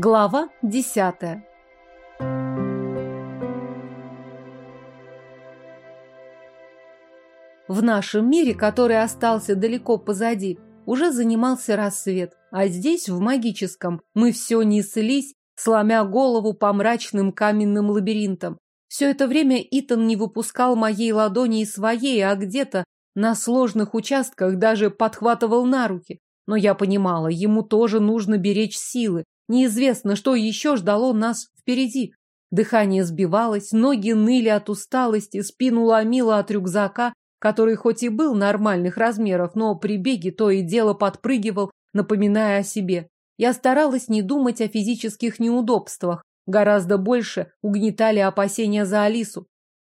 Глава десятая В нашем мире, который остался далеко позади, уже занимался рассвет, а здесь, в магическом, мы все неслись, сломя голову по мрачным каменным лабиринтам. Все это время Итан не выпускал моей ладони из своей, а где-то на сложных участках даже подхватывал на руки. Но я понимала, ему тоже нужно беречь силы. Неизвестно, что еще ждало нас впереди. Дыхание сбивалось, ноги ныли от усталости, спину ломило от рюкзака, который хоть и был нормальных размеров, но при беге то и дело подпрыгивал, напоминая о себе. Я старалась не думать о физических неудобствах. Гораздо больше угнетали опасения за Алису.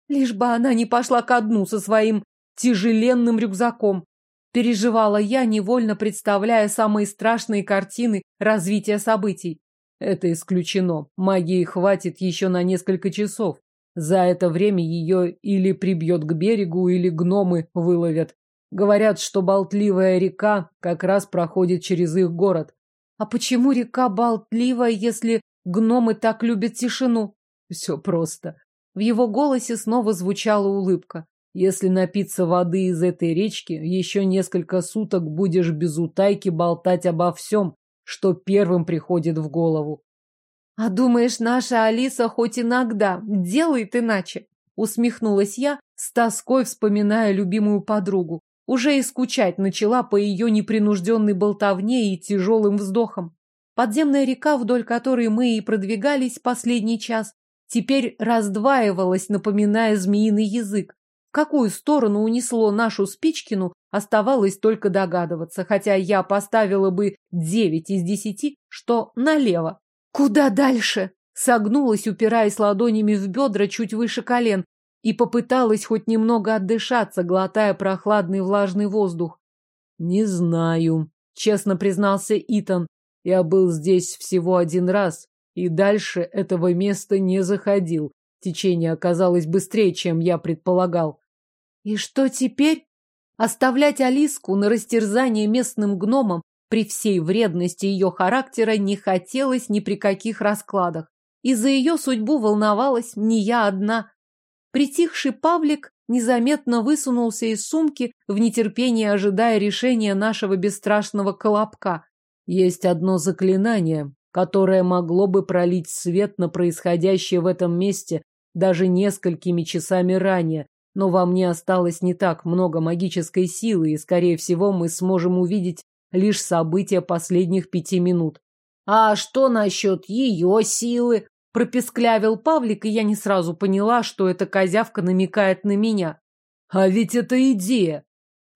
Лишь бы она не пошла ко дну со своим тяжеленным рюкзаком. Переживала я, невольно представляя самые страшные картины развития событий. Это исключено. Магии хватит еще на несколько часов. За это время ее или прибьет к берегу, или гномы выловят. Говорят, что болтливая река как раз проходит через их город. А почему река болтливая, если гномы так любят тишину? Все просто. В его голосе снова звучала улыбка. Если напиться воды из этой речки, еще несколько суток будешь без утайки болтать обо всем, что первым приходит в голову. А думаешь, наша Алиса хоть иногда делает иначе? Усмехнулась я, с тоской вспоминая любимую подругу. Уже и скучать начала по ее непринужденной болтовне и тяжелым вздохам. Подземная река, вдоль которой мы и продвигались последний час, теперь раздваивалась, напоминая змеиный язык. Какую сторону унесло нашу Спичкину, оставалось только догадываться, хотя я поставила бы девять из десяти, что налево. Куда дальше? Согнулась, упираясь ладонями в бедра чуть выше колен, и попыталась хоть немного отдышаться, глотая прохладный влажный воздух. «Не знаю», — честно признался Итан. «Я был здесь всего один раз, и дальше этого места не заходил. Течение оказалось быстрее, чем я предполагал. И что теперь? Оставлять Алиску на растерзание местным гномам при всей вредности ее характера не хотелось ни при каких раскладах. И за ее судьбу волновалась не я одна. Притихший Павлик незаметно высунулся из сумки, в нетерпении ожидая решения нашего бесстрашного колобка. Есть одно заклинание, которое могло бы пролить свет на происходящее в этом месте даже несколькими часами ранее, но во мне осталось не так много магической силы, и, скорее всего, мы сможем увидеть лишь события последних пяти минут. «А что насчет ее силы?» – пропесклявил Павлик, и я не сразу поняла, что эта козявка намекает на меня. «А ведь это идея!»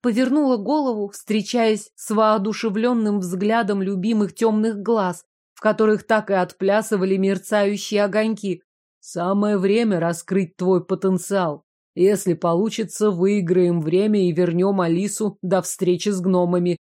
Повернула голову, встречаясь с воодушевленным взглядом любимых темных глаз, в которых так и отплясывали мерцающие огоньки. «Самое время раскрыть твой потенциал. Если получится, выиграем время и вернем Алису до встречи с гномами.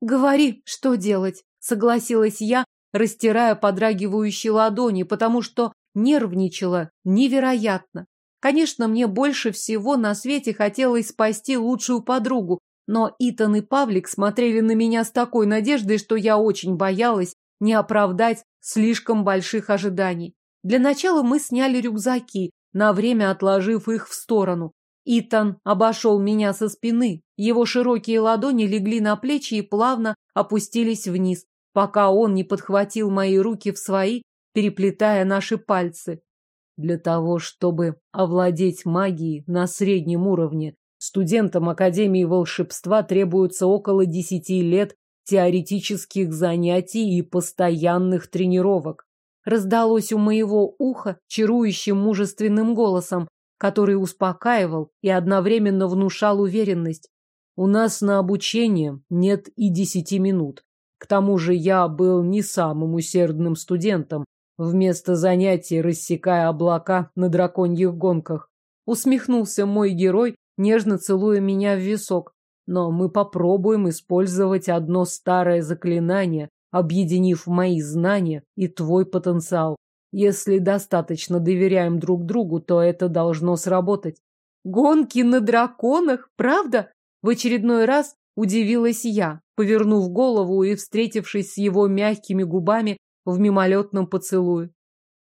Говори, что делать, согласилась я, растирая подрагивающие ладони, потому что нервничала невероятно. Конечно, мне больше всего на свете хотелось спасти лучшую подругу, но Итан и Павлик смотрели на меня с такой надеждой, что я очень боялась не оправдать слишком больших ожиданий. Для начала мы сняли рюкзаки, на время отложив их в сторону. Итан обошел меня со спины, его широкие ладони легли на плечи и плавно опустились вниз, пока он не подхватил мои руки в свои, переплетая наши пальцы. Для того, чтобы овладеть магией на среднем уровне, студентам Академии волшебства требуется около десяти лет теоретических занятий и постоянных тренировок раздалось у моего уха чарующим мужественным голосом, который успокаивал и одновременно внушал уверенность. У нас на обучение нет и десяти минут. К тому же я был не самым усердным студентом, вместо занятий рассекая облака на драконьих гонках. Усмехнулся мой герой, нежно целуя меня в висок. Но мы попробуем использовать одно старое заклинание, объединив мои знания и твой потенциал. Если достаточно доверяем друг другу, то это должно сработать. Гонки на драконах, правда? В очередной раз удивилась я, повернув голову и встретившись с его мягкими губами, в мимолетном поцелуе.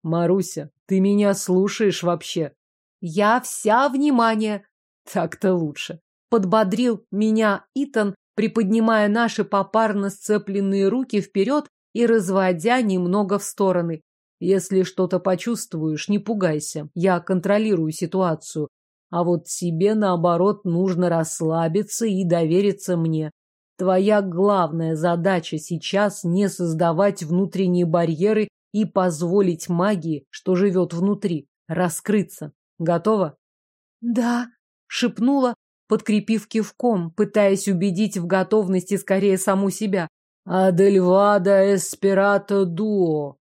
Маруся, ты меня слушаешь вообще? Я вся внимание. Так-то лучше. Подбодрил меня Итан, приподнимая наши попарно сцепленные руки вперед и разводя немного в стороны. Если что-то почувствуешь, не пугайся. Я контролирую ситуацию. А вот тебе, наоборот, нужно расслабиться и довериться мне. Твоя главная задача сейчас не создавать внутренние барьеры и позволить магии, что живет внутри, раскрыться. Готова? Да, шепнула, подкрепив кивком, пытаясь убедить в готовности скорее саму себя. «Адельвада эспирато дуо!»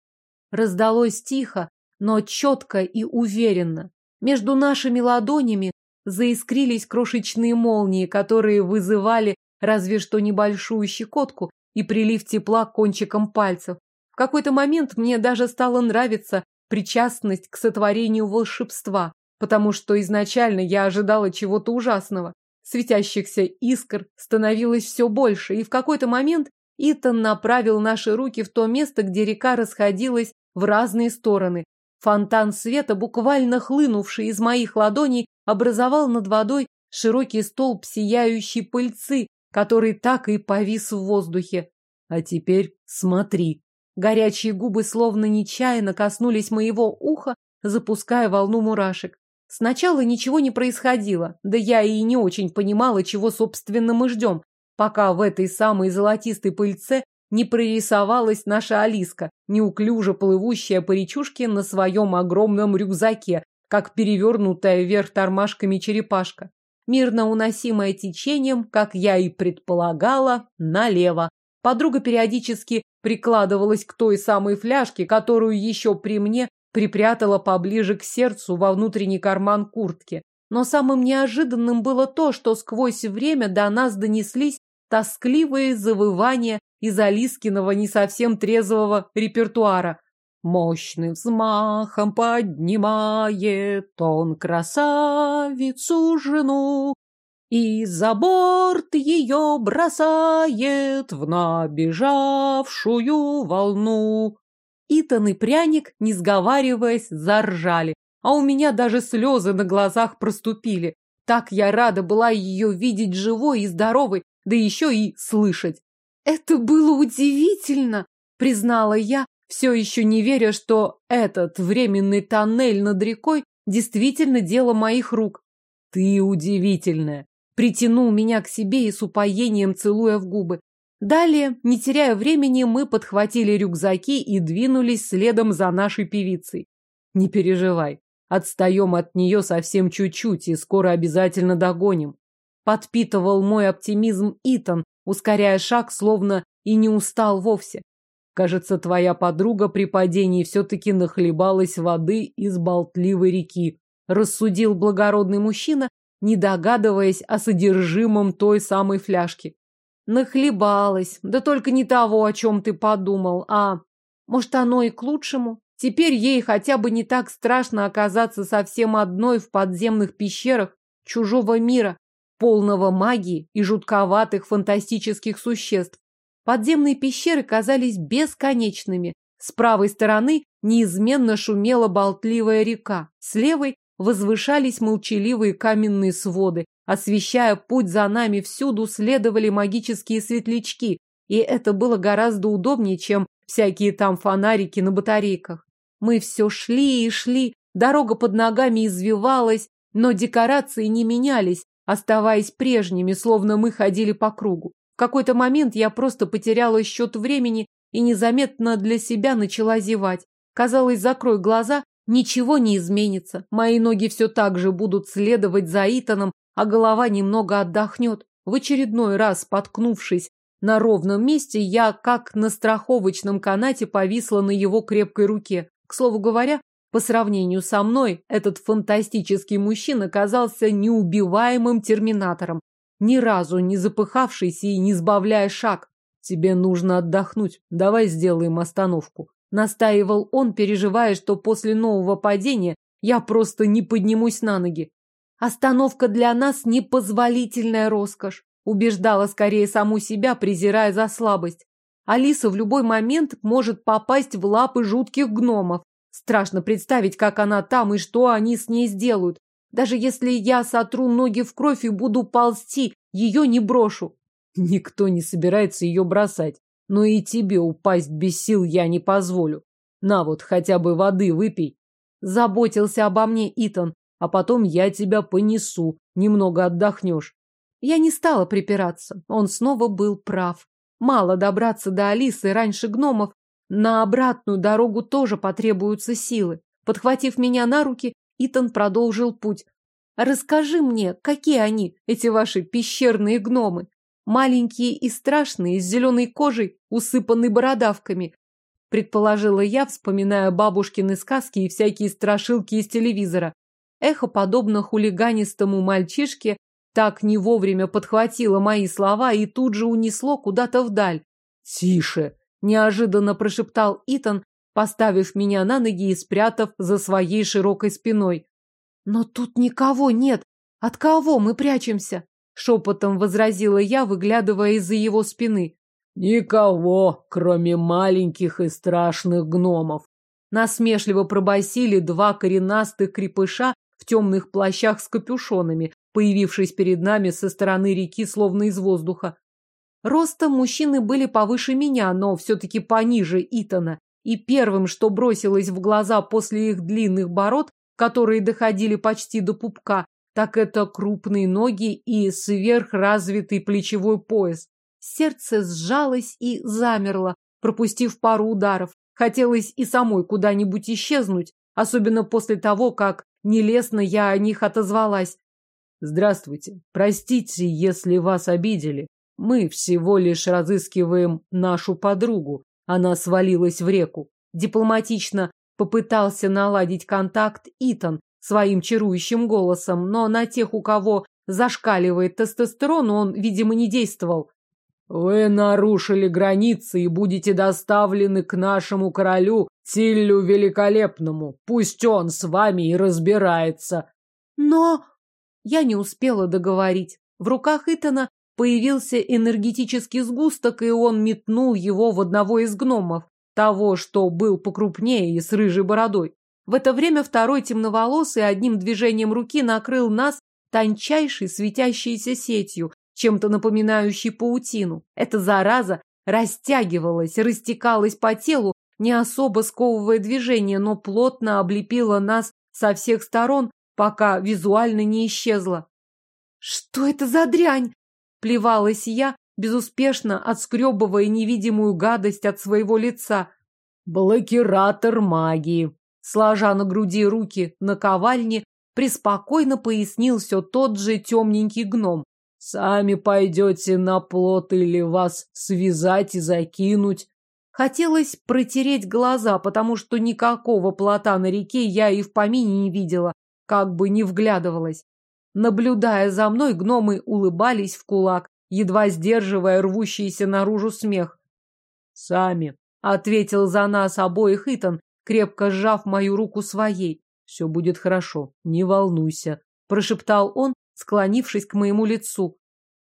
Раздалось тихо, но четко и уверенно. Между нашими ладонями заискрились крошечные молнии, которые вызывали разве что небольшую щекотку и прилив тепла кончиком пальцев. В какой-то момент мне даже стало нравиться причастность к сотворению волшебства, потому что изначально я ожидала чего-то ужасного. Светящихся искр становилось все больше, и в какой-то момент Итан направил наши руки в то место, где река расходилась в разные стороны. Фонтан света, буквально хлынувший из моих ладоней, образовал над водой широкий столб сияющей пыльцы, который так и повис в воздухе. А теперь смотри. Горячие губы словно нечаянно коснулись моего уха, запуская волну мурашек. Сначала ничего не происходило, да я и не очень понимала, чего, собственно, мы ждем, пока в этой самой золотистой пыльце не прорисовалась наша Алиска, неуклюже плывущая по речушке на своем огромном рюкзаке, как перевернутая вверх тормашками черепашка. Мирно уносимая течением, как я и предполагала, налево. Подруга периодически прикладывалась к той самой фляжке, которую еще при мне припрятала поближе к сердцу во внутренний карман куртки. Но самым неожиданным было то, что сквозь время до нас донеслись тоскливые завывания из Алискиного не совсем трезвого репертуара. Мощным взмахом поднимает он красавицу жену и за борт ее бросает в набежавшую волну. Итан и пряник, не сговариваясь, заржали, а у меня даже слезы на глазах проступили. Так я рада была ее видеть живой и здоровой, да еще и слышать. Это было удивительно, признала я, все еще не веря, что этот временный тоннель над рекой действительно дело моих рук. Ты удивительная. Притянул меня к себе и с упоением целуя в губы. Далее, не теряя времени, мы подхватили рюкзаки и двинулись следом за нашей певицей. Не переживай, отстаем от нее совсем чуть-чуть и скоро обязательно догоним. Подпитывал мой оптимизм Итан, ускоряя шаг, словно и не устал вовсе. Кажется, твоя подруга при падении все-таки нахлебалась воды из болтливой реки, рассудил благородный мужчина, не догадываясь о содержимом той самой фляжки. Нахлебалась, да только не того, о чем ты подумал, а... Может, оно и к лучшему? Теперь ей хотя бы не так страшно оказаться совсем одной в подземных пещерах чужого мира, полного магии и жутковатых фантастических существ. Подземные пещеры казались бесконечными. С правой стороны неизменно шумела болтливая река, с левой возвышались молчаливые каменные своды, освещая путь за нами всюду следовали магические светлячки, и это было гораздо удобнее, чем всякие там фонарики на батарейках. Мы все шли и шли, дорога под ногами извивалась, но декорации не менялись, оставаясь прежними, словно мы ходили по кругу какой-то момент я просто потеряла счет времени и незаметно для себя начала зевать. Казалось, закрой глаза, ничего не изменится. Мои ноги все так же будут следовать за Итаном, а голова немного отдохнет. В очередной раз, споткнувшись на ровном месте, я, как на страховочном канате, повисла на его крепкой руке. К слову говоря, по сравнению со мной, этот фантастический мужчина казался неубиваемым терминатором, ни разу не запыхавшись и не сбавляя шаг. Тебе нужно отдохнуть. Давай сделаем остановку. Настаивал он, переживая, что после нового падения я просто не поднимусь на ноги. Остановка для нас непозволительная роскошь. Убеждала скорее саму себя, презирая за слабость. Алиса в любой момент может попасть в лапы жутких гномов. Страшно представить, как она там и что они с ней сделают. Даже если я сотру ноги в кровь и буду ползти, ее не брошу. Никто не собирается ее бросать. Но и тебе упасть без сил я не позволю. На вот, хотя бы воды выпей. Заботился обо мне Итан, а потом я тебя понесу, немного отдохнешь. Я не стала припираться, он снова был прав. Мало добраться до Алисы раньше гномов, на обратную дорогу тоже потребуются силы. Подхватив меня на руки, Итан продолжил путь. «Расскажи мне, какие они, эти ваши пещерные гномы? Маленькие и страшные, с зеленой кожей, усыпанной бородавками предположила я, вспоминая бабушкины сказки и всякие страшилки из телевизора. Эхо, подобно хулиганистому мальчишке, так не вовремя подхватило мои слова и тут же унесло куда-то вдаль. «Тише!» – неожиданно прошептал Итан, поставив меня на ноги и спрятав за своей широкой спиной. «Но тут никого нет. От кого мы прячемся?» – шепотом возразила я, выглядывая из-за его спины. Никого, кроме маленьких и страшных гномов. Насмешливо пробасили два коренастых крепыша в темных плащах с капюшонами, появившись перед нами со стороны реки, словно из воздуха. Ростом мужчины были повыше меня, но все-таки пониже Итана, и первым, что бросилось в глаза после их длинных бород, которые доходили почти до пупка, так это крупные ноги и сверхразвитый плечевой пояс. Сердце сжалось и замерло, пропустив пару ударов. Хотелось и самой куда-нибудь исчезнуть, особенно после того, как нелестно я о них отозвалась. Здравствуйте. Простите, если вас обидели. Мы всего лишь разыскиваем нашу подругу. Она свалилась в реку. Дипломатично попытался наладить контакт Итан своим чарующим голосом, но на тех, у кого зашкаливает тестостерон, он, видимо, не действовал. Вы нарушили границы и будете доставлены к нашему королю Тиллю Великолепному. Пусть он с вами и разбирается. Но я не успела договорить. В руках Итана появился энергетический сгусток, и он метнул его в одного из гномов, того, что был покрупнее и с рыжей бородой. В это время второй темноволосый одним движением руки накрыл нас тончайшей светящейся сетью, чем-то напоминающий паутину. Эта зараза растягивалась, растекалась по телу, не особо сковывая движение, но плотно облепила нас со всех сторон, пока визуально не исчезла. «Что это за дрянь?» – плевалась я, безуспешно отскребывая невидимую гадость от своего лица. «Блокиратор магии», сложа на груди руки на ковальне, преспокойно пояснил все тот же темненький гном. Сами пойдете на плот или вас связать и закинуть. Хотелось протереть глаза, потому что никакого плота на реке я и в помине не видела, как бы не вглядывалась. Наблюдая за мной, гномы улыбались в кулак, едва сдерживая рвущийся наружу смех. «Сами», — ответил за нас обоих Итан, крепко сжав мою руку своей. «Все будет хорошо, не волнуйся», — прошептал он, склонившись к моему лицу.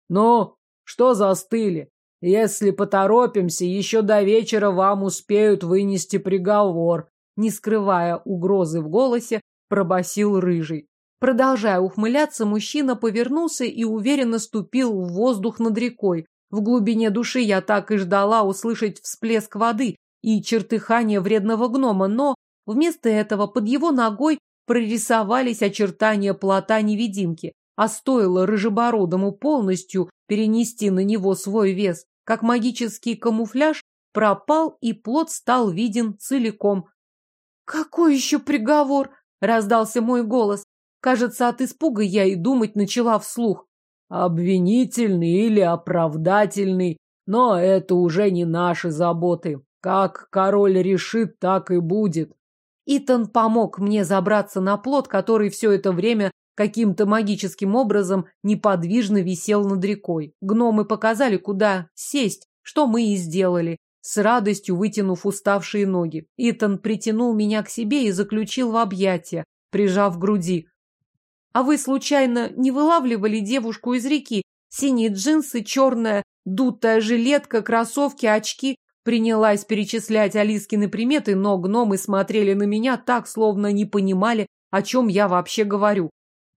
«Ну, что застыли? Если поторопимся, еще до вечера вам успеют вынести приговор», не скрывая угрозы в голосе, пробасил рыжий. Продолжая ухмыляться, мужчина повернулся и уверенно ступил в воздух над рекой. В глубине души я так и ждала услышать всплеск воды и чертыхание вредного гнома, но вместо этого под его ногой прорисовались очертания плота-невидимки. А стоило рыжебородому полностью перенести на него свой вес, как магический камуфляж пропал, и плод стал виден целиком. «Какой еще приговор?» — раздался мой голос. Кажется, от испуга я и думать начала вслух. «Обвинительный или оправдательный, но это уже не наши заботы. Как король решит, так и будет». Итан помог мне забраться на плод, который все это время каким-то магическим образом неподвижно висел над рекой. Гномы показали, куда сесть, что мы и сделали, с радостью вытянув уставшие ноги. Итан притянул меня к себе и заключил в объятия, прижав к груди. «А вы, случайно, не вылавливали девушку из реки? Синие джинсы, черная, дутая жилетка, кроссовки, очки, Принялась перечислять Алискины приметы, но гномы смотрели на меня так, словно не понимали, о чем я вообще говорю.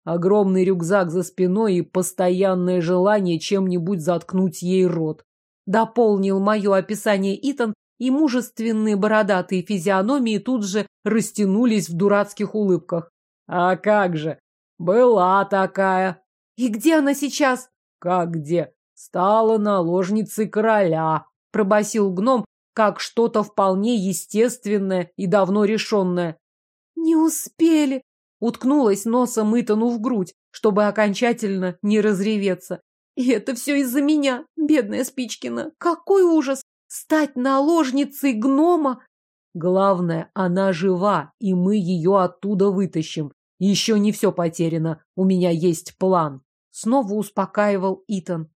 Огромный рюкзак за спиной и постоянное желание чем-нибудь заткнуть ей рот. Дополнил мое описание Итан, и мужественные бородатые физиономии тут же растянулись в дурацких улыбках. А как же? Была такая. И где она сейчас? Как где? Стала наложницей короля, пробасил гном, как что-то вполне естественное и давно решенное. Не успели, уткнулась носом Итану в грудь, чтобы окончательно не разреветься. И это все из-за меня, бедная Спичкина. Какой ужас! Стать наложницей гнома! Главное, она жива, и мы ее оттуда вытащим. Еще не все потеряно. У меня есть план. Снова успокаивал Итан.